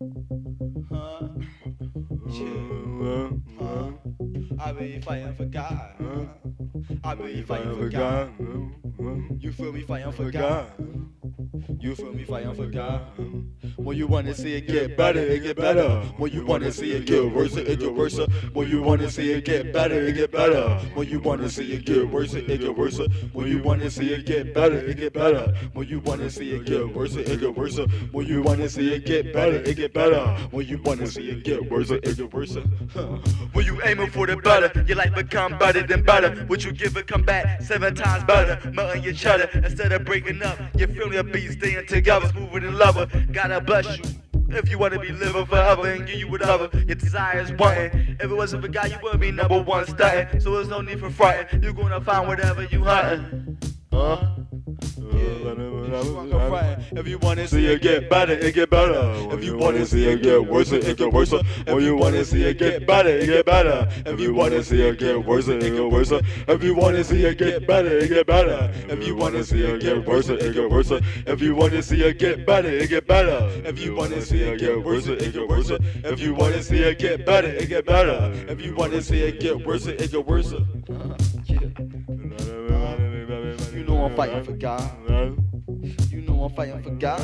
Huh? Yeah. Uh, huh? I be fighting for God. Huh? I be fighting for God. You feel me fighting for God? You feel me fighting for God? When you wanna see it get better, it get better. When you wanna see it get worse, it get worse. When you wanna see it get better, it get better. When you wanna see it get worse, it get worse. When you wanna see it get better, it get better. When you wanna see it get worse, it get worse. When you wanna see it get better, it get better. When you wanna see it get worse, it get worse. When you aiming for the better, your life become better than better. What you give it come back seven times better. Melting your cheddar instead of breaking up. You feel me? Be staying together, smoother than lover. Gotta bless you. If you wanna be living forever and give you whatever your desires wanting. If it wasn't for God, you wouldn't be number one stunting. So there's no need for fronting. You're gonna find whatever you hunting. Huh? If you wanna see it get better, it get better. If you wanna see it get worse, it get worse. If you wanna see it get better, it get better. If you wanna see it get worse, it get worse. If you wanna see it get better, it get better. If you wanna see it get worse, it get worse. If you wanna see it get better, it get better. If you wanna see it get worse, it get worse. If you wanna see it get better, it get better. If you wanna see it get worse, it get worse. I'm fighting for God. You know I'm fighting for God.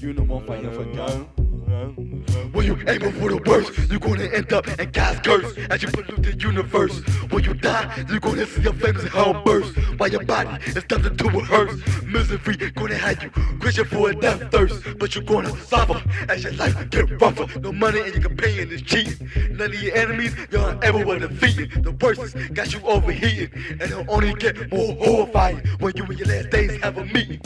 You know I'm fighting for God. When you aiming for the worst, you're gonna end up in God's curse as you pollute the universe. When you die, you're gonna see your flames in hell burst. While your body is nothing to rehearse. Misery gonna have you Christian for a death thirst. But you're gonna suffer as your life get rougher. No money and your companion is cheating. None of your enemies you're ever will defeat. The worst got you overheating. And it'll only get more horrifying when you and your last days have a meeting.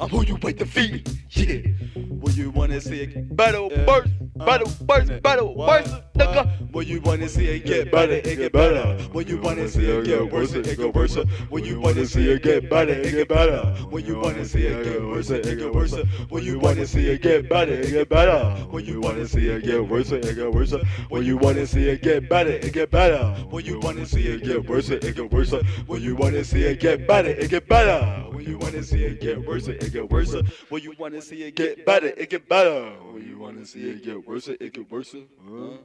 I'm who you wait to feed. Yeah. When you wanna see it better, worse, better, worse, better, worse, nigga. When you wanna see it get better, it get better. When you wanna see it get worse, it get worse. When you wanna see it get better, it get better. When you wanna see it get worse, it get worse. When you wanna see it get better, it get better. When you wanna see it get worse, it get worse. When you wanna see it get better, it get better. When you wanna see it get worse, it get worse. When you wanna see it get better, it get better. You wanna see it get worse, it get worse. When you wanna see it get better, it get better. You wanna see it get worse, it get worse. Huh?